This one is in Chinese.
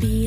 Vì